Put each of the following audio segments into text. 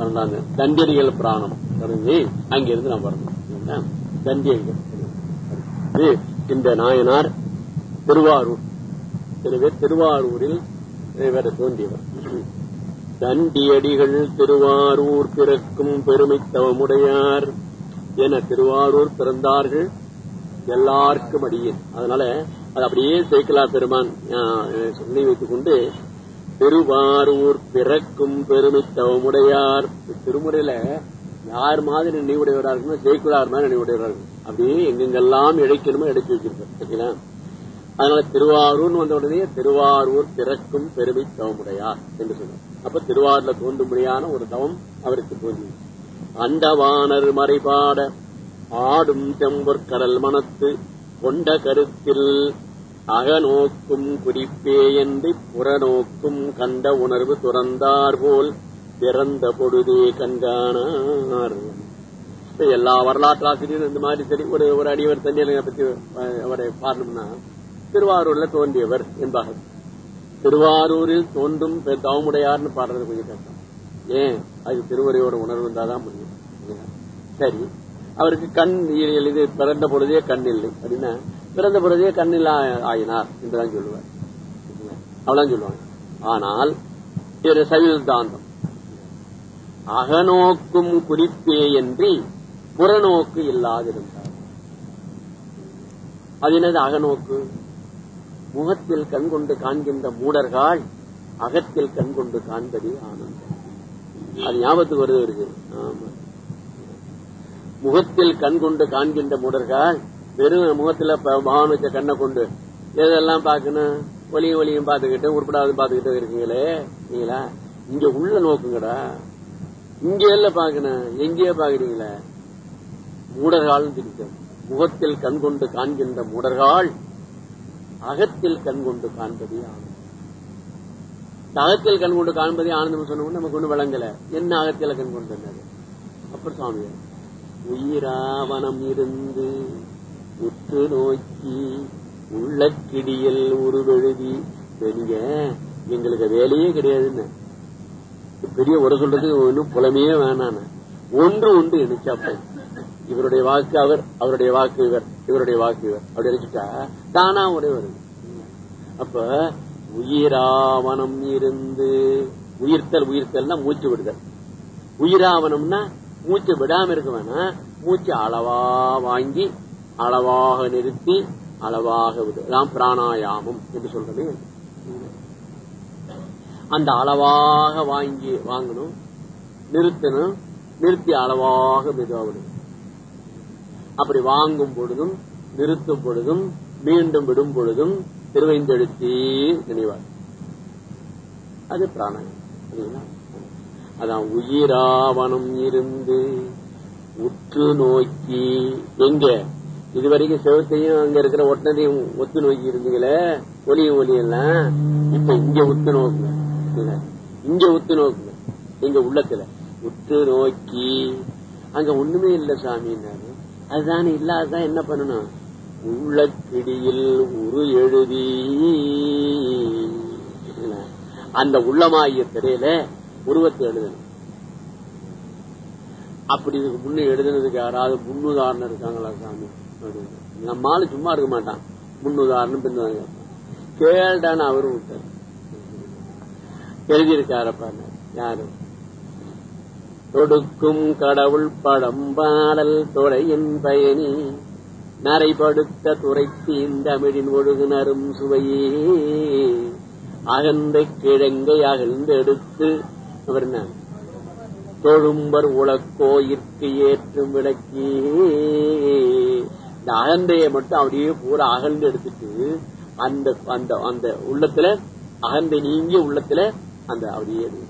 பன்னெண்டாம் தண்டியடிகள் பிராணம். தொடங்கி அங்கிருந்து நாம் வரணும். தண்டியடிகள் இது இந்த நாயனார் திருவாரூர். எனவே திருவாரூரில் வேற தோன்றியவர். தண்டியடிகள் திருவாரூர் பிறக்கும் பெருமைத்தவமுடையார் என திருவாரூர் பிறந்தார்கள் எல்லாருக்கும் அடியேன் அதனால அது அப்படியே சேக்கலா பெருமான். ஆஹ், சொல்லி வைத்துக் கொண்டு திருவாரூர் பிறக்கும் பெருமைத்தவமுடையார் திருமுறையில யார் மாதிரி நினைவுடையவரா இருக்கணும் ஜெயக்குலார் மாதிரி நினைவுடையவரா இருக்கும். அப்படியே எங்கெங்கெல்லாம் இழைக்கணுமோ இழைச்சி வச்சிருப்பார். சரிங்களா? அதனால திருவாரூர்னு வந்த உடனே திருவாரூர் பிறக்கும் பெருமை தவமுடையார் என்று சொன்னார். அப்ப திருவாரூர்ல தோன்றும்படியான ஒரு தவம் அவருக்கு தோன்றியது. அண்டவானர் மறைபாட ஆடும் செம்பொற்கடல் மனத்து கொண்ட கருத்தில் அகநோக்கும் குறிப்பே என்று புறநோக்கும் கண்ட உணர்வு துறந்தார் போல் பிறந்த பொழுதே கண்காணார். இப்ப எல்லா வரலாற்று ஆசிரியரும் இந்த மாதிரி சரி ஒரு ஒரு அடிவர் தண்ணியலை பத்தி அவரை பாடணும்னா திருவாரூர்ல தோன்றியவர் என்பார்கள். திருவாரூரில் தோன்றும் பெ- தவமுடையார்னு பாடுறது கொஞ்சம் கஷ்டம். ஏன்? அது திருவரையோட உணர்வு இருந்தாதான் முடியும். சரி. அவருக்கு கண் இது பிறந்த பொழுதே கண் இல்லை. அப்படின்னா பிறந்த பிறகு கண்ணில் ஆயினார் என்றுதான் சொல்லுவார். இல்லையா? அவ்வளவுதான் சொல்லுவாங்க. ஆனால் இது சைவதாந்தம் அகநோக்கும் குறிப்பே என்று புறநோக்கு இல்லாதிருந்தார். அது என்னது அகநோக்கு? முகத்தில் கண் கொண்டு காண்கின்ற மூடர்கள் அகத்தில் கண் கொண்டு காண்பதே ஆனந்தம். அது ஞாபகத்துக்கு வருது இருக்கு ஆமா. முகத்தில் கண் கொண்டு காண்கின்ற மூடர்கள் வெறும் முகத்துல பகவான் வச்ச கண்ணை கொண்டு எதெல்லாம் பாக்கணும் ஒலியும் ஒலியும் பாத்துக்கிட்டு உருப்படாது பாத்துக்கிட்டு இருக்கீங்களே நீங்களா? இங்க உள்ள நோக்குங்கடா. இங்க எல்லாம் பாக்கணும் எங்கேயே பாக்குறீங்களே மூடர்கால் திரிக்கும். முகத்தில் கண் கொண்டு காண்கின்ற மூடர்கால் அகத்தில் கண் கொண்டு காண்பதே ஆனந்தம். அகத்தில் கண் கொண்டு காண்பதே ஆனந்தம் சொன்ன நமக்கு ஒண்ணு விளங்கல. என்ன அகத்தில கண் கொண்டு அப்புறம் சுவாமி உயிராவனம் இருந்து உற்று நோக்கி உள்ளக்கிடியில் உருவெழுதி பெரிய எங்களுக்கு வேலையே கிடையாதுன்னு. பெரிய ஒரு சொல்றது ஒன்னும் புலமையே வேணான்னு. ஒன்று ஒன்று நினைச்சாப்ப இவருடைய வாக்கு அவர் அவருடைய வாக்கு இவர் இவருடைய வாக்கு இவர். அப்படி நினைச்சுட்டா தானா உடைய வருது. அப்ப உயிராவனம் இருந்து உயிர்த்தல் உயிர்த்தல்னா மூச்சு விடுதல். உயிராவனம்னா மூச்சு விடாம இருக்க வேணாம். மூச்சு அளவா வாங்கி அளவாக நிறுத்தி அளவாக விடு. அதான் பிராணாயாமம் என்று சொல்றது. அந்த அளவாக வாங்கி வாங்கணும் நிறுத்தணும் நிறுத்தி அளவாக மெதுவா விடணும் அப்படி வாங்கும் பொழுதும் நிறுத்தும் பொழுதும் மீண்டும் விடும் பொழுதும் திருவைந்தெழுத்தி நினைவார். அது பிராணாயம் அதான் உயிராவனம் இருந்து உற்று நோக்கி எங்க? இதுவரைக்கும் செவத்தையும் அங்க இருக்கிற ஒட்டனையும் ஒத்து நோக்கி இருந்தீங்களே? ஒலியும் ஒலியெல்லாம். இப்ப இங்க உத்து நோக்குங்க. இங்க உத்து நோக்குங்க. எங்க உள்ளத்துல. ஒத்து நோக்கி. அங்க ஒண்ணுமே இல்ல சாமின்னாரு அதுதானே இல்லாததான் என்ன பண்ணணும்? உள்ளக்கிடியில் உரு எழுதி. அந்த உள்ளமாகிய திரையில உருவத்தை எழுதணும். அப்படி இதுக்கு முன்ன எழுதுனதுக்கு யாராவது முன்னுதாரணம் இருக்காங்களா சாமி? நம்மால சும்மா இருக்க மாட்டான். முன்னுதாரணம் பின்னுதாரணம். கேள்டான்னு அவரும் விட்டார். எழுதியிருக்காரப்பா யாரு? தொடுக்கும் கடவுள் படம் பாடல் தொடையின் பயணி நரைபடுத்த துறைத்து இந்தமிழின் ஒழுகுனரும் சுவையே. அகந்த கிழங்கை அகழ்ந்து எடுத்து அவர் என்ன? தொழும்பர் உலக்கோயிற்கு ஏற்றும் விளக்கி. இந்த அகந்தையை மட்டும் அப்படியே பூரா அகழ்ந்து எடுத்துட்டு அந்த அந்த அந்த உள்ளத்துல அகந்தை நீங்கிய உள்ளத்துல அந்த அப்படியே அப்படி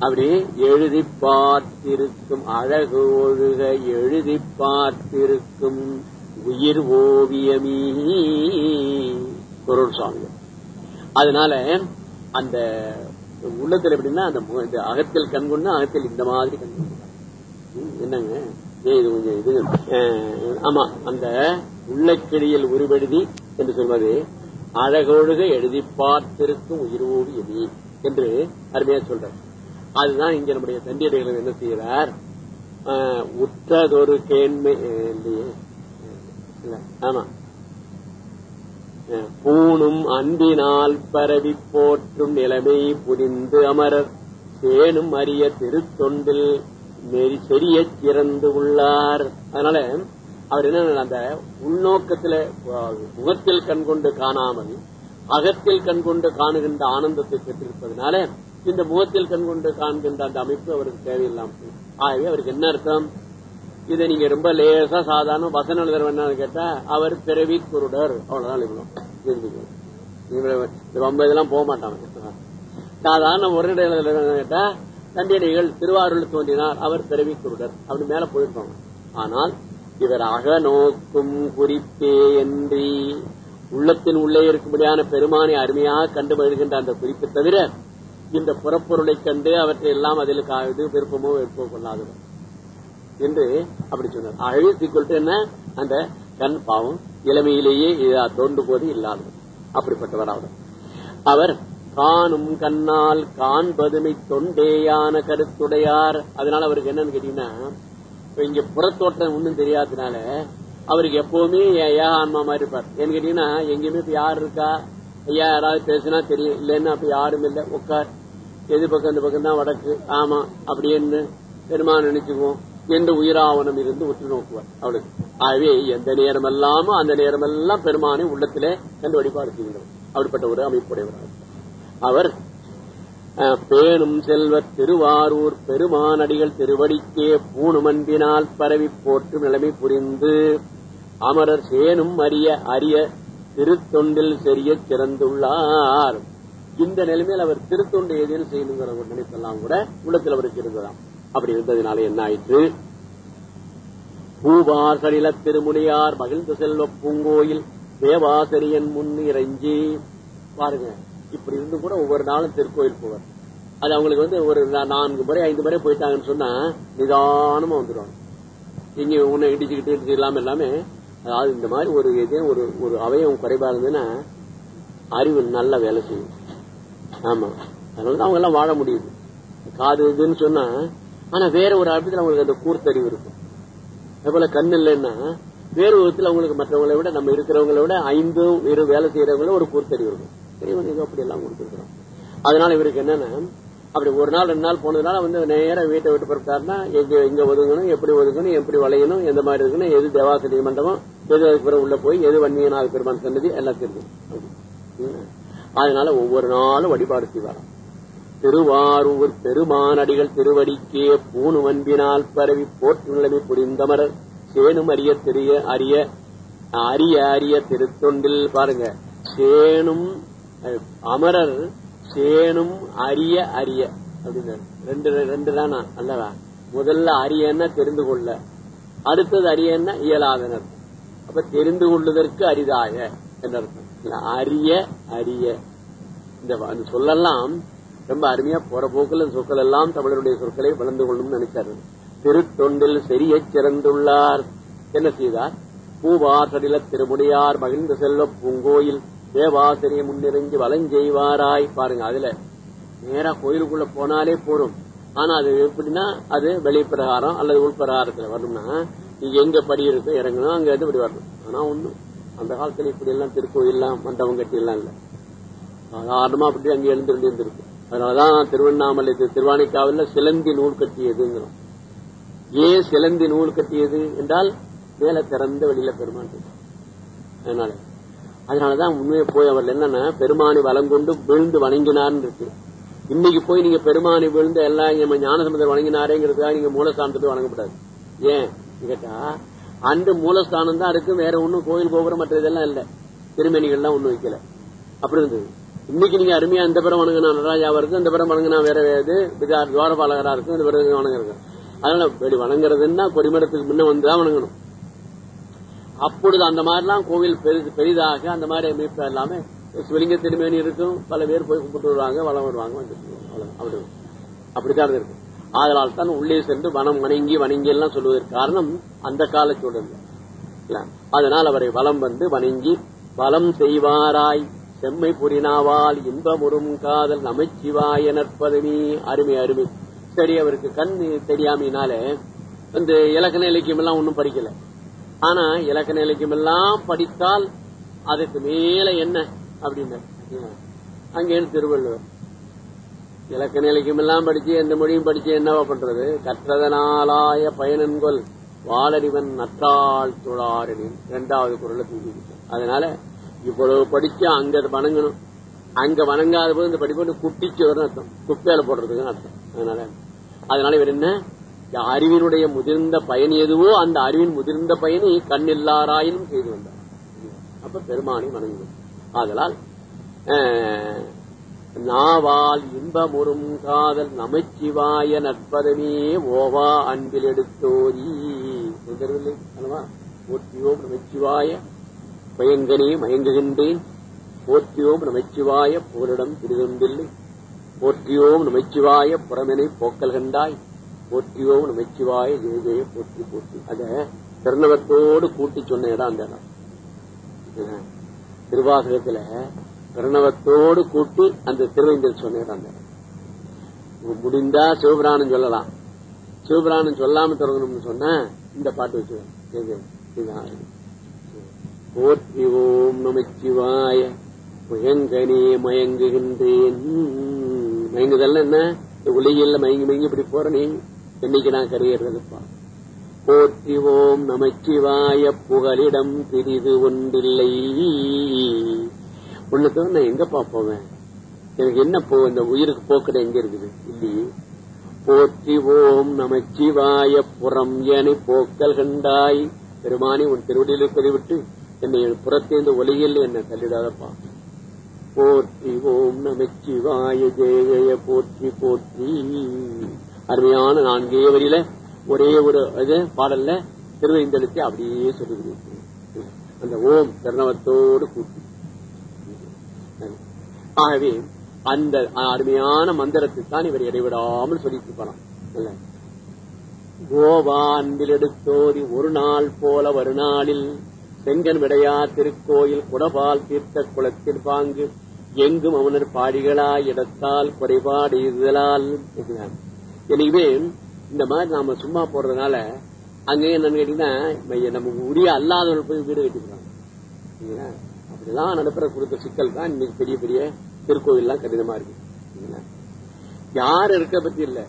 அப்படியே எழுதி பார்த்திருக்கும் அழகு ஒழுக எழுதி பார்த்திருக்கும் உயிர் ஓவியமீ குரல் சுவாமிகள். அதனால அந்த உள்ளத்துல எப்படின்னா அந்த அகத்தில் கண்கொண்டு அகத்தில் இந்த மாதிரி கண்கொண்டு என்னங்க? இது கொஞ்சம் இது ஆமா அந்த உள்ளக்கிழியில் உருவெழுதி என்று சொல்வது அழகொழுக எழுதி பார்த்திருக்கும் உயிரோடு எதி என்று அருமையா சொல்ற அதுதான் இங்க நம்முடைய தண்டியடிகள் என்ன செய்யறார் உற்றதொரு கேண்மை ஆமா. பூணும் அன்பினால் பரவி போற்றும் நிலைமை புரிந்து அமரர் சேனும் அரிய திருத்தொண்டில் நெறி செறிய திறந்து உள்ளார். அதனால அவர் என்ன அந்த உள்நோக்கத்துல முகத்தில் கண்கொண்டு காணாமல் அகத்தில் கண்கொண்டு காணுகின்ற ஆனந்தத்தை பெற்றிருப்பதனால இந்த முகத்தில் கண்கொண்டு காண்கின்ற அந்த அமைப்பு அவருக்கு தேவையில்லாம. ஆகவே அவருக்கு என்ன அர்த்தம்? இதை நீங்க ரொம்ப லேசா சாதாரண வசன எழுதுற என்னன்னு கேட்டா அவர் பிறவி குருடர். அவ்வளவுதான் இவ்வளவு தெரிஞ்சுக்கணும். இந்த ரொம்ப இதெல்லாம் போக மாட்டாங்க. சாதாரண ஒரு இடம் கேட்டா தண்டியடிகள் திருவாரூர் தோன்றினார். அவர் பிறவி குருடர் அப்படி மேல போயிருப்பாங்க. ஆனால் இவர் அகநோக்கும் குறிப்பே என்று உள்ளத்தின் உள்ளே இருக்கும்படியான பெருமானை அருமையாக கண்டு வருகின்ற அந்த குறிப்பு தவிர இந்த புறப்பொருளை கண்டு அவற்றை எல்லாம் அதில் கா- விருப்பமோ வெறுப்போ கொள்ளாதவர். என்று அப்படி சொன்னார். அழகு சீக்கிரம் என்ன? அந்த கண் பாவம் இளமையிலேயே இதா தோன்று போது இல்லாதவர். அப்படிப்பட்டவர் அவர் அவர் காணும் கண்ணால் காண்பதுமை தொண்டேயான கருத்துடையார். அதனால அவருக்கு என்னன்னு கேட்டீங்கன்னா இங்க புறத்தோட்டம் ஒண்ணும் தெரியாததுனால அவருக்கு எப்பவுமே ஏ- ஆன்மா மாதிரி இருப்பார். ஏன்னு கேட்டீங்கன்னா எங்கேயுமே இப்ப யார் இருக்கா? ஐயா யாராவது பேசுனா தெரியும். இல்லைன்னா அப்ப யாரும் இல்ல. உட்கார். எது பக்கம் இந்த பக்கம் தான் வடக்கு. ஆமா அப்படின்னு பெருமான் நினைச்சுக்குவோம். என்று உயிராவணம் இருந்து உற்று நோக்குவார். அவளுக்கு ஆகவே எந்த நேரமெல்லாமோ அந்த நேரமெல்லாம் பெருமானை உள்ளத்திலே கண்டு வழிபாடு செய்கிறோம் அப்படிப்பட்ட ஒரு அமைப்புடையவர் அவர் அஹ், பேணும் செல்வ திருவாரூர் பெருமானடிகள் திருவடிக்கே பூணுமன்பினால் பரவி போற்றும் நிலைமை புரிந்து அமரர் சேனும் அரிய அரிய திருத்தொண்டில் செரிய சிறந்துள்ளார். இந்த நிலைமையில் அவர் திருத்தொண்டு ஏதேனும் செய்யணுங்கிற ஒரு நினைப்பெல்லாம் கூட உள்ளத்தில் அவருக்கு இருந்ததாம் அப்படி இருந்ததுனால என்ன ஆயிற்று? பூவார் திருமுனையார் திருமுடியார் மகிழ்ந்து செல்வ பூங்கோயில் தேவாசரியன் முன் இறைஞ்சி பாருங்க இப்படி இருந்து கூட ஒவ்வொரு நாளும் திருக்கோயில் போவார். அது அவங்களுக்கு வந்து ஒரு நான்கு முறை ஐந்து முறை போயிட்டாங்கன்னு சொன்னா நிதானமா வந்துடுவாங்க இங்க உன்னை இடிச்சுக்கிட்டு இடிச்சு இல்லாம எல்லாமே அதாவது இந்த மாதிரி ஒரு இதே ஒரு ஒரு அவயம் குறைபா இருந்ததுன்னா அறிவு நல்ல வேலை செய்யும். ஆமா. அதனாலதான் அவங்க எல்லாம் வாழ முடியுது. காது இதுன்னு சொன்னா ஆனா வேற ஒரு அர்த்தத்துல அவங்களுக்கு அந்த கூர்த்தறிவு இருக்கும். அதுபோல கண் இல்லைன்னா வேறு விதத்துல அவங்களுக்கு மற்றவங்களை விட நம்ம இருக்கிறவங்களை விட ஐந்தும் இரு வேலை செய்யறவங்கள ஒரு கூர்த்தறிவு இருக்கும். இறைவன் ஏதோ அப்படி எல்லாம் கொடுத்துருக்கிறோம் அதனால இவருக்கு என்னன்னா? அப்படி ஒரு நாள் ரெண்டு நாள் போனதுனால வந்து நேரா வீட்டை விட்டு பிறப்பாருன்னா எங்க எங்க ஒதுங்கணும் எப்படி ஒதுங்கணும் எப்படி வளையணும் எந்த மாதிரி இருக்கணும் எது தேவாசிரிய மண்டபம் எது அதுக்கு பிறகு உள்ள போய் எது வன்னியநாத பெருமான் சன்னதி எல்லாம் தெரியும். அதனால ஒவ்வொரு நாளும் வழிபாடு செய்வாராம். திருவாரூர் பெருமானடிகள் திருவடிக்கே பூணு வன்பினால் பரவி போற்று நிலைமை புரிந்தமரர் சேனும் அரிய தெரிய அரிய அரிய அரிய திருத்தொண்டில் பாருங்க. சேனும் அமரர் சேனும் அரிய அரிய. அப்படின்னு ரெண்டு ரெண்டு தானா அல்லவா? முதல்ல அரியன்னா தெரிந்து கொள்ள. அடுத்தது அரியன்னா இயலாதனர். அப்ப தெரிந்து கொள்வதற்கு அரிதாக என்ற அர்த்தம். அரிய அரிய. இந்த சொல்லெல்லாம் ரொம்ப அருமையா போற போக்கில் சொற்கள் எல்லாம் தமிழருடைய சொற்களை வளர்ந்து கொள்ளும் நினைச்சாரு. திருத்தொண்டில் செறிய சிறந்துள்ளார். என்ன செய்தார்? பூவாசடில திருமுடியார் மகிழ்ந்த செல்வ பூங்கோயில். தேவாசிரியை முன்னெறிஞ்சு வலஞ்செய்வாராய் பாருங்க. அதுல நேரா கோயிலுக்குள்ள போனாலே போறோம் ஆனா அது எப்படின்னா அது வெளிப்பிரகாரம் அல்லது உள்பிரகாரத்துல வரணும்னா நீங்க எங்க படி இருக்கோ இறங்கணும் அங்க இருந்து இப்படி வரணும். ஆனா ஒண்ணும் அந்த காலத்துல இப்படி எல்லாம் திருக்கோயில்லாம் மண்டபம் கட்டி எல்லாம் இல்ல. சாதாரணமா அப்படி அங்க எழுந்து இருந்திருக்கு அதனாலதான் திருவண்ணாமலை திரு- திருவானைக்காவில சிலந்தி நூல் கட்டியதுங்கிறோம். ஏன் சிலந்தி நூல் கட்டியது என்றால் மேல திறந்த வெளியில பெருமான் அதனால அதனாலதான் உண்மையை போய் அவர் என்னன்னா பெருமானை வளங்கொண்டு விழுந்து வணங்கினார்னு இருக்கு. இன்னைக்கு போய் நீங்க பெருமானை விழுந்து எல்லாம் நம்ம ஞானசமுதர் வணங்கினாரேங்கிறதுக்காக நீங்க மூலஸ்தானத்துக்கு வணங்கப்படாது. ஏன்? கேட்டா அந்த மூலஸ்தானம் தான் இருக்கு வேற ஒண்ணும் கோயில் கோபுரம் மற்ற இதெல்லாம் இல்ல. திருமணிகள்லாம் ஒண்ணும் வைக்கல. அப்படி இருந்தது. இன்னைக்கு நீங்க அருமையா அந்த பிறம் வணங்கினா நடராஜாவா இருக்கு அந்த பிறம் வணங்கினா வேற இது விதா துவாரபாலகரா இருக்கும் இந்த பிறகு வணங்குறது அதனால வணங்குறதுன்னா கொடிமரத்துக்கு முன்ன வந்துதான் வணங்கணும். அப்பொழுது அந்த மாதிரிலாம் கோவில் பெரிது பெரிதாக அந்த மாதிரி அமைப்பு எல்லாமே சிவலிங்க திருமேனி இருக்கும். பல பேர் போய் கும்பிட்டு வருவாங்க வளம் வருவாங்க அப்படி அப்படித்தான் இருக்கு ஆதலால் தான் உள்ளே சென்று வனம் வணங்கி வணங்கி எல்லாம் சொல்வதற்கு காரணம் அந்த கால சூழல் இல்ல? அதனால் அவரை வலம் வந்து வணங்கி வலம் செய்வாராய் செம்மை புரினாவால் இன்பமுறும் காதல் நமச்சிவாய நற்பதவி. அருமை அருமை. சரி அவருக்கு கண் தெரியாமையினால இந்த இலக்கண இலக்கியம் எல்லாம் ஒன்னும் படிக்கல. ஆனா இலக்கண இலக்கியம் எல்லாம் படித்தால் அதுக்கு மேல என்ன? அப்படின்னு. அங்கே திருவள்ளுவர்? இலக்கண இலக்கியம் எல்லாம் படிச்சு எந்த மொழியும் படிச்சு என்னவா பண்றது? கற்றதனாலாய பயனன்கொள் வாளறிவன் நற்றாள் துளாரனின் இரண்டாவது குரலை தூக்கிக்கிட்டேன் அதனால இவ்வளவு படிச்சு அங்க வணங்கணும். அங்க வணங்காத போது இந்த படிப்பு குட்டிச்சு வரும் அர்த்தம். குப்பையில போடுறதுக்கு அர்த்தம். அதனால அதனால இவர் என்ன? அறிவினுடைய முதிர்ந்த பயன் எதுவோ அந்த அறிவின் முதிர்ந்த பயனை கண்ணில்லாராயினும் செய்து வந்தார். அப்ப பெருமானை வணங்கணும் ஆதலால் நாவால் இன்பமுறும் காதல் நமச்சிவாய நற்பதமே ஓவா அன்பில் எடுத்தோரி அல்லவா? போற்றியோம் நமச்சிவாய பயங்கனே மயங்குகின்றேன். போற்றியோம் நமச்சிவாய புகலிடம் திருதொண்டில்லை போற்றியோம் நமச்சிவாய புறமெனை போக்கல் கண்டாய் போற்றியோம் நமச்சிவாய ஜெய ஜெய போற்றி போற்றி. அத பிரணவத்தோடு கூட்டி சொன்ன இடம் அந்த இடம். திருவாசகத்துல பிரணவத்தோடு கூட்டி அந்த திருவைந்தர் சொன்ன இடம் அந்த இடம். முடிந்தா சிவபிராணம் சொல்லலாம். சிவபிராணம் சொல்லாம தொடங்கணும்னு சொன்ன இந்த பாட்டு வச்சு போற்றி ஓம் நமச்சிவாய முயங்கனே மயங்குகின்றேன். மயங்குதல் என்ன? உலகில் மயங்கி மயங்கி இப்படி போற நீ. என்னைக்கு நான் கரையேறதுப்பா போற்றிவோம் ஓம் நமச்சிவாய புகலிடம் பிரிது ஒன்றில்லை. உன்னை நான் எங்கப்பா போவேன்? எனக்கு என்ன போ இந்த உயிருக்கு போக்கடை எங்க இருக்குது? இல்லையே. போற்றிவோம் நமச்சிவாய புறம் என போக்கல் கண்டாய். பெருமானி உன் திருவடியில் இருப்பதை விட்டு என்னை புறத்தேர்ந்த ஒலியில் என்னை தள்ளிடாதப்பா. போற்றி ஓம் நமச்சிவாய ஜெய ஜெய போற்றி போற்றி. அருமையான நான்கே வரியில ஒரே ஒரு இது பாடல்ல திருவைந்தெழுத்து அப்படியே சொல்லி அந்த ஓம் திருநவத்தோடு கூட்டி. ஆகவே அந்த அருமையான மந்திரத்தை தான் இவர் இடைவிடாமல் சொல்லிட்டு போறான் கோவா அன்பில் எடுத்தோதி ஒரு நாள் போல வருநாளில் செங்கன் விடையா திருக்கோயில் குடபால் தீர்த்த குளத்தில் பாங்கு. எங்கும் அவனர் பாடிகளாய் இடத்தால் குறைபாடு இதழால் எனவே இந்த மாதிரி நாம சும்மா போறதுனால அங்க என்னன்னு கேட்டீங்கன்னா நமக்கு உரிய அல்லாதவர்கள் போய் வீடு கட்டிக்கிறாங்க. அப்படிலாம் நடப்புற கொடுத்த சிக்கல் தான் இன்னைக்கு பெரிய பெரிய திருக்கோவில்லாம் கடினமா இருக்கு. யாரு இருக்க பத்தி இல்ல.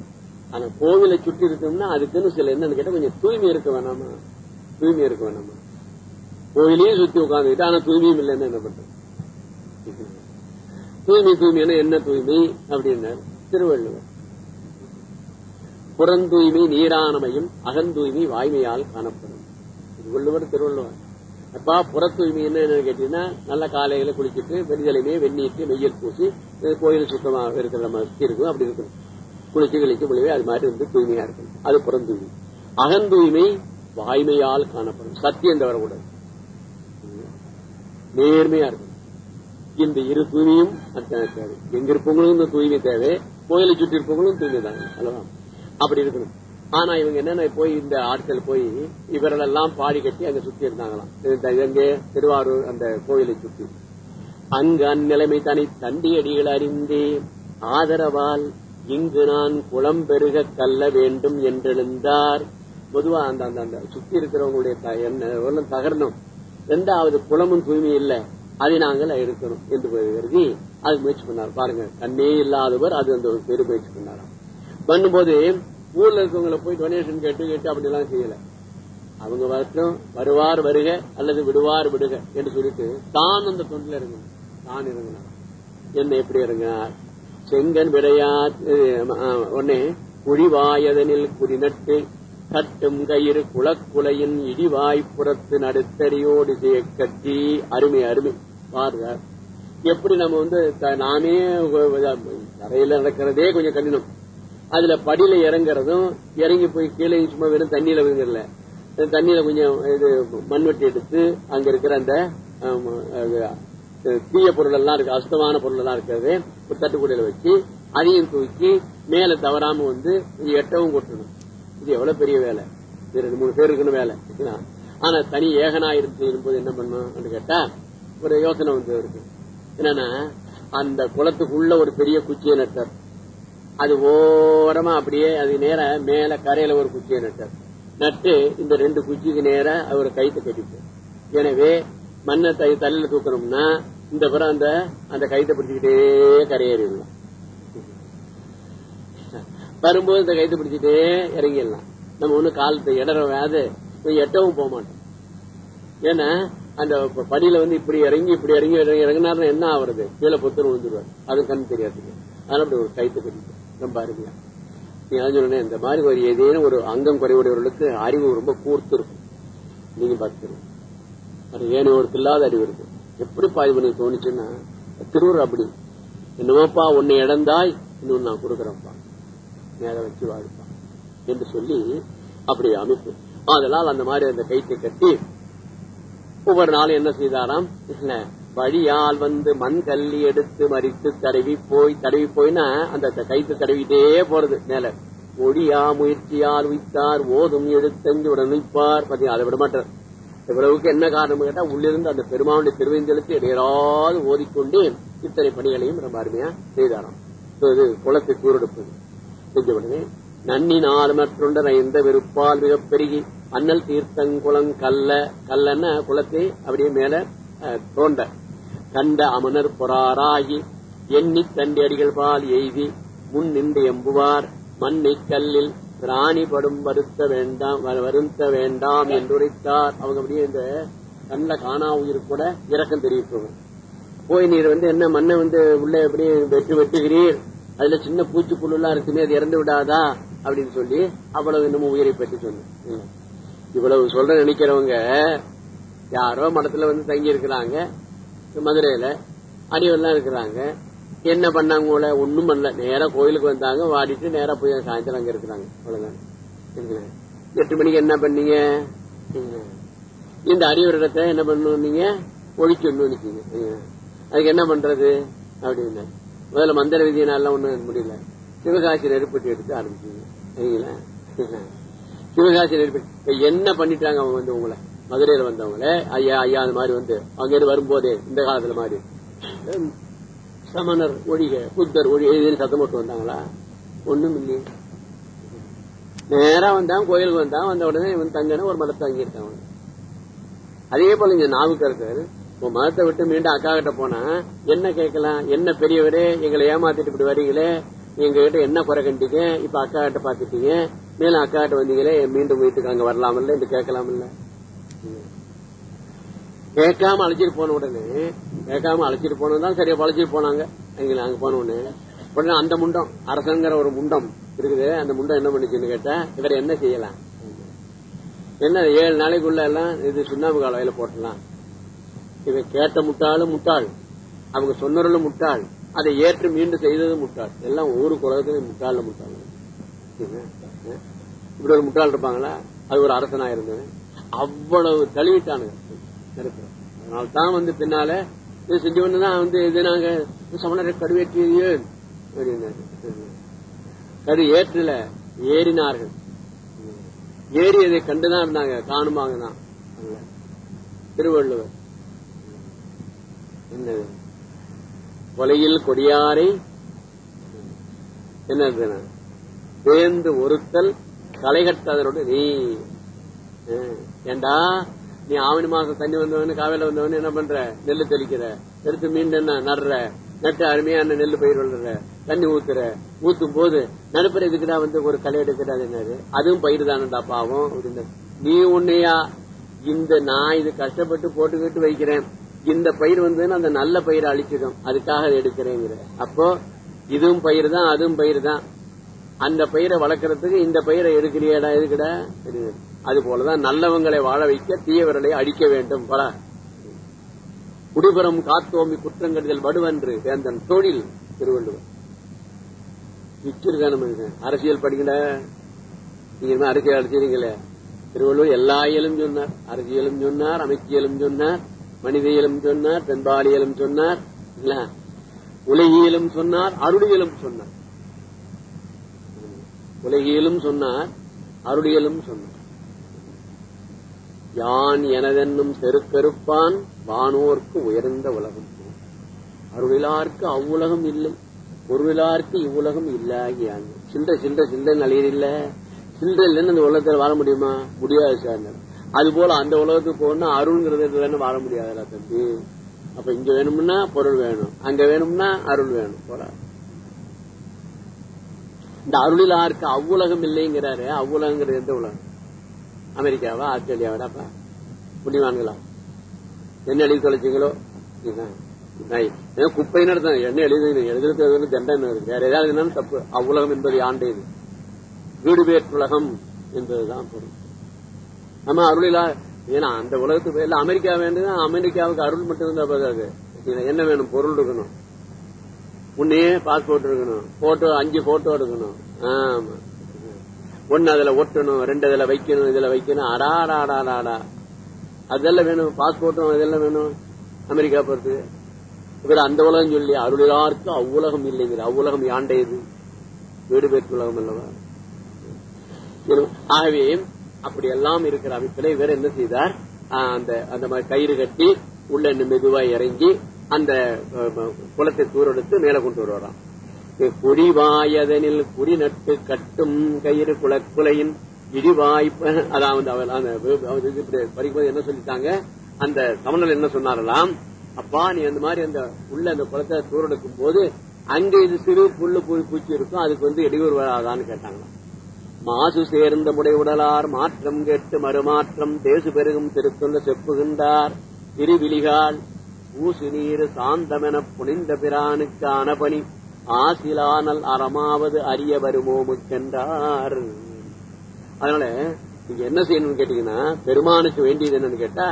ஆனா கோவிலை சுற்றி இருக்கோம்னா அதுக்குன்னு சில என்னன்னு கேட்டா கொஞ்சம் தூய்மை இருக்க வேணாமா? தூய்மை இருக்க வேணாமா? கோயிலையே சுத்தி உட்காந்துக்கிட்டு ஆனா தூய்மையும் இல்லைன்னு என்ன பண்றது? தூய்மை தூய்மையான என்ன தூய்மை? அப்படின்னாரு திருவள்ளுவர். புறந்தூய்மை நீரானமையும் அகந்தூய்மை வாய்மையால் காணப்படும். திருவள்ளுவர் திருவள்ளுவர். அப்பா புற தூய்மை என்ன கேட்டீங்கன்னா நல்ல காலையில குளிச்சுட்டு வெறிதலைமே வெந்நீட்டு மெய்யல் பூசி கோயில் சுத்தமாக இருக்கிற மாதிரி இருக்கும் அப்படி இருக்கணும் குளிச்சு கழிச்சு குளிவே அது மாதிரி இருந்து தூய்மையா இருக்கும். அது புறந்தூய்மை. அகந்தூய்மை வாய்மையால் காணப்படும். சத்தியம் தவறக்கூடாது நேர்மையா இருக்கும். இந்த இரு தூய்மையும் தேவை. எங்க இருப்பவங்களும் இந்த தூய்மை தேவை. கோயிலை சுற்றி இருப்பவங்களும் தூய்மை தாங்க அல்லவா அப்படி இருக்கணும். ஆனா இவங்க என்னென்ன போய் இந்த ஆட்கள் போய் இவர்களெல்லாம் பாடி கட்டி அங்க சுத்தி இருந்தாங்களாம். எங்கே திருவாரூர் அந்த கோயிலை சுத்தி. அங்கு அந்நிலைமை தனி தண்டி அடிகள் அறிந்தே ஆதரவால் இங்கு நான் குளம் பெருக கல்ல வேண்டும் என்றெழுந்தார். பொதுவா அந்த அந்த அந்த சுத்தி இருக்கிறவங்களுடைய தகரணும். ரெண்டாவது குளமும் தூய்மை இல்லை. அதை நாங்கள் இருக்கணும் என்று கருதி அது முயற்சி பண்ணார். பாருங்க கண்ணே இல்லாதவர் அது அந்த ஒரு பெரு முயற்சி பண்ணாராம். பண்ணும்போது ஊர்ல இருக்கவங்களை போய் டொனேஷன் கேட்டு கேட்டு அப்படி எல்லாம் செய்யல. அவங்க வரட்டும் வருவார் வருக அல்லது விடுவார் விடுக என்று சொல்லிட்டு தான் அந்த தொண்டில் இருக்கணும் தான் இறங்கினார் என்ன எப்படி இறங்கினார்? செங்கன் விடையா உடனே குழிவாயதனில் குறிநட்டு கட்டும் கயிறு குளக்குலையின் இடிவாய்ப்புறத்து நடுத்தறியோடு செய்ய கட்டி அருமை அருமை. பாருங்க. எப்படி நம்ம வந்து நாமே தரையில நடக்கிறதே கொஞ்சம் கடினம். அதுல படியில இறங்குறதும் இறங்கி போய் கீழே சும்மா வெறும் தண்ணியில விழுங்கல தண்ணியில கொஞ்சம் இது மண்வெட்டி எடுத்து அங்க இருக்கிற அந்த தீய பொருள் எல்லாம் இருக்கு அசுத்தமான பொருள் எல்லாம் இருக்கிறது ஒரு தட்டுக்குடியில வச்சு அதையும் தூக்கி மேல தவறாம வந்து எட்டவும் கொட்டணும். இது எவ்வளவு பெரிய வேலை? இது ரெண்டு மூணு பேர் இருக்குன்னு வேலை. ஆனா தனி ஏகனா இருந்து போது என்ன பண்ணும் கேட்டா ஒரு யோசனை வந்து இருக்கு என்னன்னா அந்த குளத்துக்குள்ள ஒரு பெரிய குச்சியை நட்டார். அது ஓரமா அப்படியே அது நேர மேல கரையில ஒரு குச்சியை நட்டார் நட்டு இந்த ரெண்டு குச்சிக்கு நேர அவர் கைத்து கட்டிப்போம் எனவே மண்ணை தை தூக்கணும்னா இந்த புறம் அந்த அந்த கைத்தை பிடிச்சிக்கிட்டே கரையேறிடலாம். வரும்போது இந்த கைத்தை பிடிச்சிட்டே இறங்கிடலாம். நம்ம ஒண்ணு காலத்தை இடறது எட்டவும் போக மாட்டோம் ஏன்னா அந்த படியில வந்து இப்படி இறங்கி இப்படி இறங்கி இறங்கி இறங்கினாருன்னா என்ன ஆகுறது கீழே பொத்தர் விழுந்துருவார். அது கண் தெரியாது அதனால அப்படி ஒரு கைத்து கட்டிட்டு. ரொம்ப அருமையா நீ சொன்ன இந்த மாதிரி ஒரு ஏதேனும் ஒரு அங்கம் குறைவுடையவர்களுக்கு அறிவு ரொம்ப கூர்த்து இருக்கும். நீங்க பார்த்துருவோம் அது ஏனோ ஒரு இல்லாத அறிவு இருக்கு. எப்படி பாதி பண்ணி தோணுச்சுன்னா திருவுரு அப்படி. என்னமாப்பா உன்னை இழந்தாய் இன்னொன்னு நான் கொடுக்கறேன்ப்பா நேர வச்சு வாழ்ப்பா. என்று சொல்லி அப்படி அமைப்பு. அதனால் அந்த மாதிரி அந்த கைத்தை கட்டி ஒவ்வொரு நாளும் என்ன செய்தாராம்? வழியால் வந்து மண் கல்லி எடுத்து மறித்து தடவி போய் தடவி போய்னா அந்த கைத்து தடவிட்டே போறது மேல. ஒடியா முயற்சியால் உயித்தார் ஓதும் எடுத்தஞ்சு உடன் நிற்பார் அதை விட மாட்டார் இவ்வளவுக்கு என்ன காரணம் கேட்டா உள்ளிருந்து அந்த பெருமானுடைய திருவேந்தலுக்கு இடையராது ஓதிக்கொண்டு இத்தனை பணிகளையும் ரொம்ப அருமையா செய்தாராம். இது குளத்தை கூறெடுப்பது செஞ்ச உடனே நன்னினால் மற்றொண்டர் எந்த வெறுப்பால் மிக பெருகி அண்ணல் தீர்த்தங்குளம் கல்ல கல்லன்னா குளத்தை அப்படியே மேல தோண்ட. கண்ட அமனர் பொறாராகி எண்ணி தண்டி அடிகள் பால் எய்தி முன் நின்று எம்புவார். மண்ணை கல்லில் ராணி படும் வருத்த வேண்டாம் வருத்த வேண்டாம் என்று உரைத்தார் அவங்க அப்படியே இந்த கண்ட காணா உயிர் கூட இறக்கம் தெரிவிப்பவங்க போய் நீர் வந்து என்ன மண்ணை வந்து உள்ள எப்படி வெட்டு வெட்டுகிறீர்? அதுல சின்ன பூச்சிப்புழு எல்லாம் இருக்குமே அது இறந்து விடாதா? அப்படின்னு சொல்லி அவ்வளவு இன்னமும் உயிரை பற்றி சொன்ன இவ்வளவு சொல்ற நினைக்கிறவங்க யாரோ மடத்துல வந்து தங்கி இருக்கிறாங்க மதுரையில அடிவெல்லாம் இருக்கிறாங்க. என்ன பண்ணாங்க உங்களை? ஒண்ணும் பண்ணல. நேரா கோயிலுக்கு வந்தாங்க வாடிட்டு நேரா போய் சாயந்தரம் அங்க இருக்கிறாங்க. அவ்வளவுதான். எட்டு மணிக்கு என்ன பண்ணீங்க? இந்த அறிவுரிடத்தை என்ன பண்ணணும் நீங்க? ஒழிக்கணும் நினைச்சீங்க அதுக்கு என்ன பண்றது? அப்படின்னு. முதல்ல மந்திர விதியினால ஒண்ணும் முடியல. சிவகாசி நெருப்பட்டி எடுத்து ஆரம்பிச்சீங்க சரிங்களா சிவகாசி நெருப்பட்டி என்ன பண்ணிட்டாங்க அவங்க வந்து உங்களை? மதுரையில வந்தவங்களே ஐயா ஐயா அந்த மாதிரி வந்து அங்கிருந்து வரும்போதே இந்த காலத்துல மாதிரி. சமணர் ஒழிக புத்தர் ஒழிக சத்தம் போட்டு வந்தாங்களா? ஒண்ணும் இல்லையே. நேரா வந்தான் கோயிலுக்கு வந்தான் வந்த உடனே இவன் தங்கன ஒரு மதத்தை தங்கியிருக்காங்க அதே போல இங்க நாவுக்கரசர் உன் மதத்தை விட்டு மீண்டும் அக்கா கிட்ட போனா என்ன கேட்கலாம்? என்ன பெரியவரே? எங்களை ஏமாத்திட்டு இப்படி வரீங்களே? எங்க கிட்ட என்ன குறை கண்டிங்க? இப்ப அக்கா கிட்ட பாத்துட்டீங்க மேலும் அக்கா கிட்ட வந்தீங்களே மீண்டும் வீட்டுக்கு அங்க வரலாமில்ல கேட்கலாம் கேட்கலாமில்ல. கேட்காம அழைச்சிட்டு போன உடனே கேட்காம அழைச்சிட்டு போனதான் சரியா அழைச்சிட்டு போனாங்க. அங்க போன உடனே உடனே அந்த முண்டம் அரசங்கிற ஒரு முண்டம் இருக்குது. அந்த முண்டம் என்ன பண்ணுச்சுன்னு கேட்டா இவரை என்ன செய்யலாம்? என்ன ஏழு நாளைக்குள்ள எல்லாம் இது சுண்ணாம்பு காலையில போட்டலாம். இவன் கேட்ட முட்டாளும் முட்டாள். அவங்க சொன்னவர்களும் முட்டாள். அதை ஏற்று மீண்டும் செய்தது முட்டாள். எல்லாம் ஒவ்வொரு குலகத்திலும் முட்டாள் முட்டாள் இப்படி ஒரு முட்டாள் இருப்பாங்களா? அது ஒரு அரசனா இருந்தது. அவ்வளவு தழுவிட்டானுங்க அதனால தான் வந்து பின்னால இது செஞ்சு ஒண்ணுதான் வந்து இது நாங்க சமணரை கடுவேற்றியது கடு ஏற்றல ஏறினார்கள். ஏறியதை கண்டுதான் இருந்தாங்க காணுமாங்க தான். திருவள்ளுவர். என்னது? கொலையில் கொடியாரை. என்னது? சேர்ந்து ஒருத்தல் களைகட்டதனோட நீ. ஏண்டா? நீ ஆவணி மாசம் தண்ணி வந்தவனு காவேல வந்தவனு என்ன பண்ற? நெல்லு தெளிக்கிற. எடுத்து மீண்டும் என்ன நடுற. நட்டு அருமையான நெல்லு பயிர் வளர்ற. தண்ணி ஊத்துற. ஊத்தும் போது நடுப்புற இதுக்குடா வந்து ஒரு களை எடுக்கிறாது என்னது? அதுவும் பயிர் தானடா பாவம் அப்படின்னு நீ உன்னையா? இந்த நான் இது கஷ்டப்பட்டு போட்டுக்கிட்டு வைக்கிறேன். இந்த பயிர் வந்து அந்த நல்ல பயிரை அழிச்சிடும். அதுக்காக எடுக்கிறேங்கிற. அப்போ இதுவும் பயிர் தான் அதுவும் பயிர் தான் அந்த பயிரை வளர்க்கறதுக்கு இந்த பயிரை எடுக்கிறியடா எதுக்கிட? அது போலதான் நல்லவங்களை வாழ வைக்க தீயவர்களை அழிக்க வேண்டும். பல குடிபுறம் காத்தோமி குற்றங்கடிதல் வடுவன்று வேந்தன் தொழில் திருவள்ளுவர். விச்சிருக்கான அரசியல் படிக்கல நீங்க அரசியல் அடிச்சிருக்கீங்களே திருவள்ளுவர் எல்லா இயலும் சொன்னார். அரசியலும் சொன்னார் அமைச்சியலும் சொன்னார் மனிதயிலும் சொன்னார் பெண்பாலியலும் சொன்னார் உலகியலும் சொன்னார் அருளியலும் சொன்னார். உலகியலும் சொன்னார் அருளியலும் சொன்னார். யான் எனதென்னும் செருக்கருப்பான் வானோர்க்கு உயர்ந்த உலகம். அருளிலார்க்கு அவ்வுலகம் இல்லை பொருளார்க்கு இவ்வுலகம் இல்லாகியாங்க சில்ற சில்ற சில்ற நிலையில் இல்ல. சில்ற இல்லைன்னு அந்த உலகத்துல வாழ முடியுமா? முடியாது சார். அது போல அந்த உலகத்துக்கு போகணும்னா அருள்ங்கிறது வாழ முடியாதுடா தம்பி. அப்ப இங்க வேணும்னா பொருள் வேணும் அங்க வேணும்னா அருள் வேணும். போல இந்த அருளிலாருக்கு அவ்வுலகம் இல்லைங்கிறாரு அவ்வுலகங்கிறது எந்த உலகம்? அமெரிக்காவா ஆஸ்திரேலியாவாடாப்பா புண்ணியவான்களா என்ன எழுதி தொலைச்சிங்களோ? குப்பை நான் குப்பைன்னு அர்த்தம். என்ன எழுதி எழுதுறது தண்டனை வேற ஏதாவது இருந்தாலும் தப்பு. அவ்வுலகம் என்பது ஆண்டேது வீடு உலகம் என்பதுதான் பொருள். நம்ம அருளிலா ஏன்னா அந்த உலகத்துக்கு பேர்ல அமெரிக்கா வேண்டும்னா அமெரிக்காவுக்கு அருள் மட்டும் தான் என்ன வேணும்? பொருள் இருக்கணும். உன்னையே பாஸ்போர்ட் இருக்கணும் போட்டோ அஞ்சு போட்டோ எடுக்கணும். ஆமா. ஒன்னு அதுல ஒட்டணும் ரெண்டு இதுல வைக்கணும் இதுல வைக்கணும். அடாடாடாடாடா அதெல்லாம் வேணும். பாஸ்போர்ட்டும் அதெல்லாம் வேணும். அமெரிக்கா போறது. இவர் அந்த உலகம் சொல்லி அருளாருக்கு அவ்வுலகம் இல்லைங்கிற அவ்வுலகம் யாண்டையது வீடு பெற்ற உலகம் அல்லவா? ஆகவே அப்படி எல்லாம் இருக்கிற அமைப்பில் இவர் என்ன செய்தார்? ஆஹ் அந்த அந்த மாதிரி கயிறு கட்டி உள்ள இன்னும் மெதுவா இறங்கி அந்த குளத்தை தூரெடுத்து மேல கொண்டு வருவாராம். குடிவாயதனில் குறி நட்டு கட்டும் கயிறு குளக்குலையின் இடிவாய் அதாவது படிக்கும்போது என்ன சொல்லிட்டாங்க? அந்த சமணல் என்ன சொன்னாரலாம் அப்பா நீ அந்த மாதிரி அந்த உள்ள அந்த குளத்தை தூரெடுக்கும் போது அங்க இது சிறு புல்லு பூச்சி இருக்கும் அதுக்கு வந்து இடையூறு வராதான்னு கேட்டாங்களாம். மாசு சேர்ந்த முடை உடலார் மாற்றம் கேட்டு மறுமாற்றம் தேசு பெருகும் திருத்தொல்ல செப்புகின்றார் திருவிழிகால் ஊசு நீர் சாந்தமென புனிந்த பிரானுக்கு அனபணி ஆசிலானல் அறமாவது அறிய வருமோமுக்கென்றார் அதனால நீங்க என்ன செய்யணும்னு கேட்டீங்கன்னா பெருமானுக்கு வேண்டியது என்னன்னு கேட்டா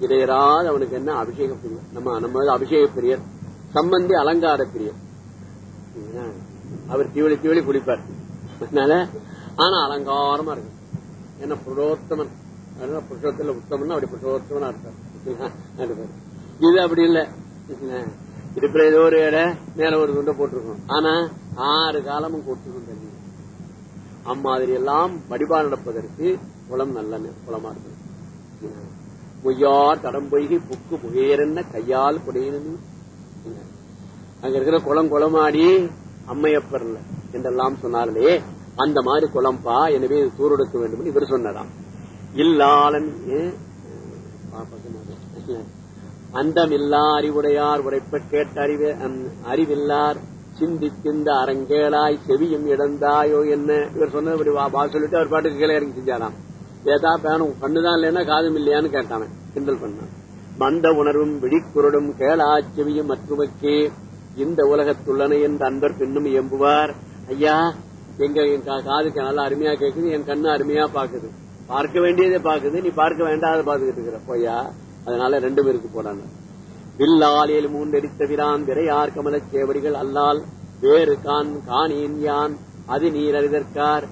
இடையராது அவனுக்கு என்ன அபிஷேக பிரியர் நம்ம நம்ம அபிஷேக பிரியர் சம்பந்தி அலங்கார பிரியர் அவர் தீவழி தீவழி குளிப்பார். அதனால ஆனா அலங்காரமா இருக்கும். என்ன புருஷோத்தமன் அதனால புருஷோத்தல உத்தமன் அப்படி புருஷோத்தமனா இருப்பார். சரிங்களா? இது அப்படி இல்ல. சரிங்களா? இருக்கிற ஏதோ ஒரு இட மேல ஒரு துண்டை போட்டிருக்கோம். ஆனா ஆறு காலமும் கொட்டுக்கும் தண்ணி அம்மாதிரி எல்லாம் வழிபாடு நடப்பதற்கு குளம் நல்ல குளமா இருக்கும். பொய்யார் தடம் பொய்கி புக்கு புகையரன்ன கையால் புடையினு அங்க இருக்கிற குளம் குளமாடி அம்மையப்பர்ல என்றெல்லாம் சொன்னார்களே அந்த மாதிரி குளம்பா எனவே தூரெடுக்க வேண்டும் இவர் சொன்னதாம். இல்லாளன் அந்தமில்லா அறிவுடையார் உரைப்ப கேட்ட அறிவு அறிவில்லார் சிந்தித்திந்த அரங்கேளாய் செவியும் இடந்தாயோ என்ன? இவர் சொன்னது இப்படி வா சொல்லிட்டு அவர் பாட்டுக்கு கீழே இறங்கி செஞ்சாராம். ஏதா பேனும் கண்ணுதான் இல்லைன்னா காதும் இல்லையான்னு கேட்டான கிண்டல் பண்ணான். மந்த உணர்வும் விழிக்குரடும் கேளா செவியும் மற்றுமக்கே இந்த உலகத்துள்ளன என்ற அன்பர் பின்னும் எம்புவார் ஐயா எங்க என் கா- காதுக்கு நல்லா அருமையா கேக்குது என் கண்ணு அருமையா பாக்குது. பார்க்க வேண்டியதை பாக்குது நீ பார்க்க வேண்டாத பாத்துக்கிட்டு இருக்கிற பொய்யா அதனால ரெண்டு பேருக்கு போடாங்க வில்லாலியல் மூன்றெடுத்த விரான் விரையார் கமலச் சேவடிகள் அல்லால் வேறு கான் காணியின் யான் அது நீர் அறிதற்கார்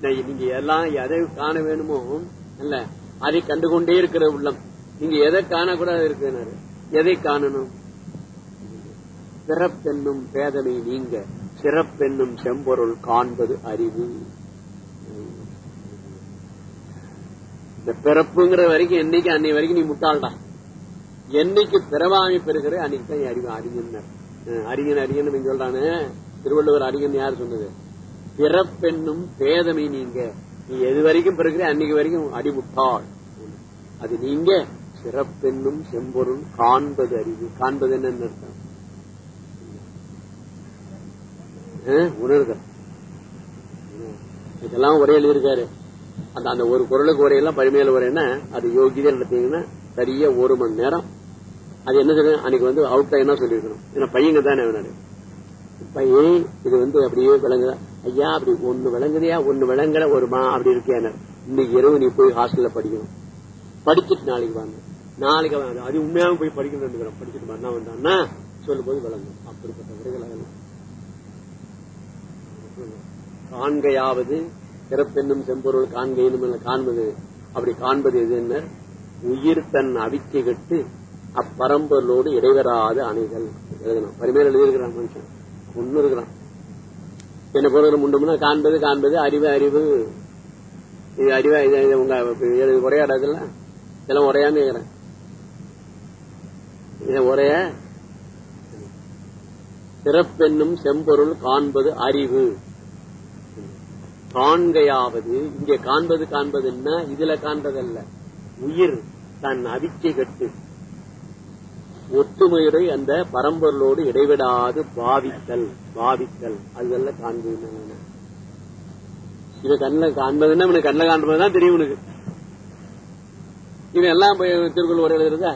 நீங்க எல்லாம் எதை காண வேணுமோ இல்ல அதை கண்டுகொண்டே இருக்கிற உள்ளம். நீங்க எதை காணக்கூடாது இருக்கிறாரு. எதை காணணும்? பிறப்பென்னும் பேதமை நீங்க சிறப்பென்னும் செம்பொருள் காண்பது அறிவு. இந்த பிறப்புங்கிற வரைக்கும் என்னைக்கு அன்னை வரைக்கும் நீ முட்டாள்டா. என்னைக்கு பிறவாமை பெறுகிற அன்னைக்கு தான் அறிவு அறிஞர் அறிஞன் அறிஞன் இவன் சொல்றானே. திருவள்ளுவர் அறிஞன் யார் சொன்னது? பிறப்பெண்ணும் பேதமை நீங்க. நீ எது வரைக்கும் பிறகுற அன்னைக்கு வரைக்கும் அடிமுட்டாள் அது நீங்க. சிறப்பெண்ணும் செம்பொருள் காண்பது அறிவு. காண்பது என்னன்னு அர்த்தம்? அஹ், உணர்தல். இதெல்லாம் ஒரே எழுதியிருக்காரு. அந்த அந்த ஒரு குரலுக்கு உரையெல்லாம் பரிமையில உரைன்னா அது யோகிதை நடத்தீங்கன்னா சரியா ஒரு மணி நேரம். அது என்ன சொல்லு அன்னைக்கு வந்து அவுட் லைனா சொல்லிருக்கணும் ஏன்னா பையங்க தானே வேணாரு பையன் இது வந்து அப்படியே விளங்குதா? ஐயா அப்படி ஒண்ணு விளங்குதையா? ஒண்ணு விளங்குற ஒரு மா அப்படி இருக்கேன் இன்னைக்கு இரவு நீ போய் ஹாஸ்டல்ல படிக்கணும். படிச்சுட்டு நாளைக்கு வாங்க. நாளைக்கு வாங்க. அது உண்மையாக போய் படிக்கணும் படிச்சுட்டு மறுநாள் வந்தான்னா சொல்லும் போது விளங்கும். அப்படிப்பட்ட விடைகள் காண்கையாவது சிறப்பெண்ணும் செம்பொருள் காண்கையினும் என காண்பது. அப்படி காண்பது எது என்ன? உயிர் தன் அவிச்சை கட்டு அப்பரம்பொருளோடு இடைவராது அணைகள். எழுதணும் பரிமையில் எழுதியிருக்கிறான் மனுஷன். ஒண்ணு இருக்கிறான் என்ன பொருள் முண்டோம்னா காண்பது காண்பது அறிவு அறிவு. இது அறிவா இது உங்க இது உரையாடாதுல்ல இதெல்லாம் உரையான்னு கேக்குறேன். இத உரைய சிறப்பென்னும் செம்பொருள் காண்பது அறிவு. காண்கையாவது இங்கே காண்பது காண்பது என்ன? இதுல காண்பதல்ல. உயிர் தன் அவிச்சை கட்டு. ஒற்றுமையுடைய அந்த பரம்பொருளோடு இடைவிடாது பாவித்தல் பாவித்தல். அதுல காண்பது இவன் கண்ணில் காண்பதுன்னா இவனுக்கு கண்ணில் காண்பதுதான் தெரியும் உனக்கு. இவன் எல்லாம் திருக்குள் ஒரு எழுதுறதா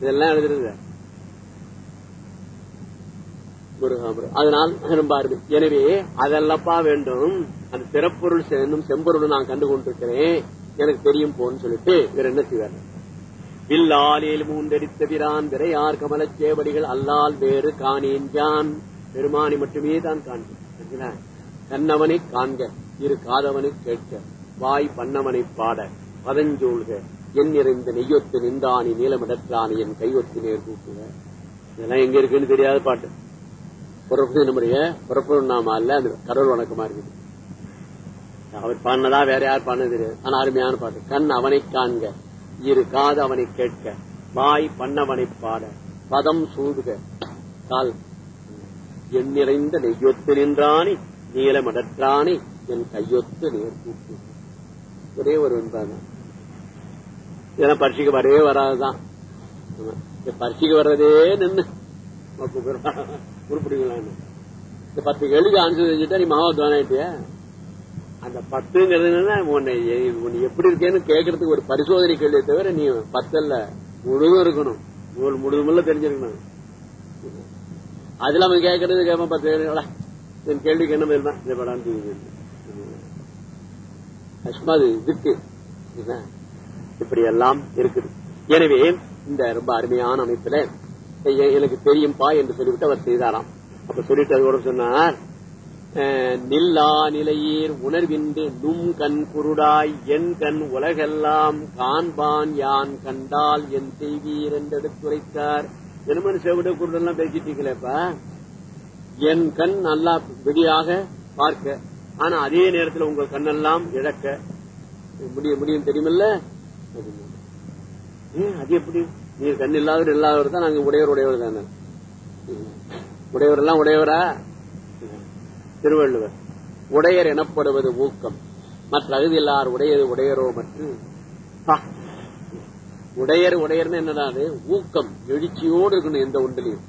இதெல்லாம் எழுதுறதா முருகாபுரம். அதனால் ரொம்ப எனவே அதல்லப்பா வேண்டும். அந்த பிறப்பொருள் என்னும் செம்பொருள் நான் கண்டு கொண்டிருக்கிறேன் எனக்கு தெரியும் போன்னு சொல்லிட்டு இவர் என்ன செய்வார்? வில்லாலில் மூன்றடித்த பிரான் விரையார் கமலச்சேவடிகள் அல்லால் வேறு காணேன் ஜான் பெருமானி மட்டுமே தான் காண்பேன். கண்ணவனை காண்க இரு காதவனை கேட்க வாய் பண்ணவனை பாட பதஞ்சூழ்க என் நிறைந்த நெய்யொத்து நின்றானி நீளமிடற்றானி என் கையொத்து நேர் கூட்டுக. இதெல்லாம் எங்க இருக்குன்னு தெரியாத பாட்டு. புறப்பு நம்முடைய புறப்பு நாம அல்ல அந்த கடவுள் வணக்கமா இருக்குது. அவர் பாடினதா வேற யார் பாடினது தெரியாது ஆனா அருமையான பாட்டு. கண் அவனை காண்க இரு காது அவனை கேட்க வாய் பண்ணவனை பாட பதம் சூடுக. கால். என் நிறைந்த நெய்யொத்து நின்றானி நீளமடற்றானி என் கையொத்து நேர் கூட்டு ஒரே ஒரு என்பாங்க இதெல்லாம் பரீட்சைக்கு வரவே வராதுதான். பரிசுக்கு பரீட்சைக்கு வர்றதே நின்னு. உருப்பிடுங்களா இந்த பத்து கேள்விக்கு ஆன்சர் செஞ்சுட்டா நீ மகாத்வானாயிட்டிய அந்த பத்துங்கிறது என்னன்னா, உன்னை உன்னை எப்படி இருக்கேன்னு கேட்கறதுக்கு ஒரு பரிசோதனை கேள்வியை தவிர நீ பத்தல்ல. முழுதும் இருக்கணும். முழு- முழுதுமுள்ள தெரிஞ்சிருக்கணும். அதுல அவன் கேட்கறது கேட்பான் பத்து என் கேள்விக்கு என்ன பதில் தான்? இந்த படம் இதுக்கு. இப்படி எல்லாம் இருக்குது. எனவே இந்த ரொம்ப அருமையான அமைப்புல எனக்கு தெரியும்பா என்று சொல்லிவிட்டு அவர் செய்தாராம். அப்ப சொல்லிட்டு அது கூட சொன்னார் நில்லா நிலையீர் உணர்வின்றி நும் கண் குருடாய் என் கண் உலகெல்லாம் காண்பான் யான் கண்டால் என் செய்வீர் என்றெடுத்துரைத்தார் எடுத்துரைத்தார் செவிட குருடெல்லாம் பேசிட்டீங்களேப்பா என் கண் நல்லா வெடியாக பார்க்க. ஆனா அதே நேரத்தில் உங்கள் கண்ணெல்லாம் இழக்க. முடிய முடியும் தெரியுமில்ல? அது எப்படி? நீர் கண் இல்லாதவர் இல்லாதவர் தான் நாங்க உடையவர் உடையவர் தானே. உடையவர் எல்லாம் உடையவரா? திருவள்ளுவர். உடையர் எனப்படுவது ஊக்கம். மற்ற அகுதியில்லார் உடையது உடையரோ மற்றும் உடையர் உடையர்னு என்னடா அது? ஊக்கம். எழுச்சியோடு இருக்கணும் எந்த ஒன்றிலையும்.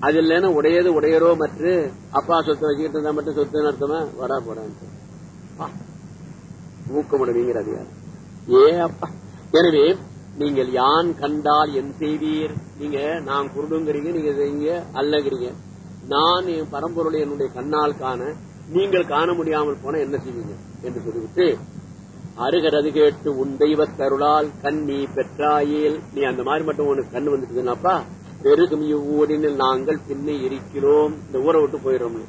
அது இல்லைன்னா உடையது உடையரோ மற்ற அப்பா சொத்து வச்சுக்கிட்டு இருந்தா மட்டும் சொத்து நடத்தமா வரா போடான்னு ஊக்கமுடைவிங்கிற அதிகாரம். ஏ அப்பா. எனவே நீங்கள் யான் கண்டால் என் செய்வீர் நீங்க நான் குருடுங்கிறீங்க நீங்க செய்யுங்க அல்லங்கிறீங்க. நான் என் பரம்பொருளை என்னுடைய கண்ணால் காண நீங்கள் காண முடியாமல் போன என்ன செய்வீங்க? என்று சொல்லிவிட்டு அருகரது கேட்டு உன் தெய்வத் தருளால் கண் நீ பெற்றாயேல். நீ அந்த மாதிரி மட்டும் உனக்கு கண் வந்துட்டுதுன்னாப்பா? பெருகும் இவ்வூரினில் நாங்கள் பின்னே இருக்கிறோம். இந்த ஊரை விட்டு போயிடுறோம்